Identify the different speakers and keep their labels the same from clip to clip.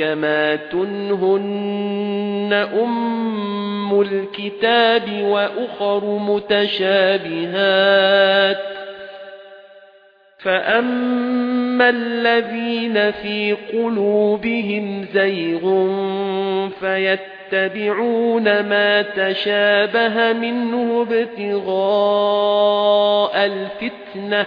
Speaker 1: محكمات هن أم الكتاب وأخر متشابهات فأما الذين في قلوبهم زيغ فيتبعون ما تشابه منه ابتغاء الفتنة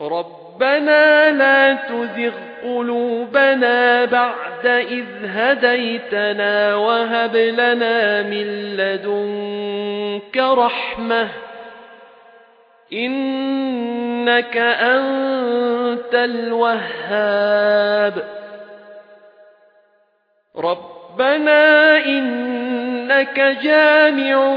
Speaker 1: ربنا لا تزغ قلوبنا بعد إذ هديتنا وهب لنا من لدنك رحمة إنك أنت الوهاب. ربنا إنك جامع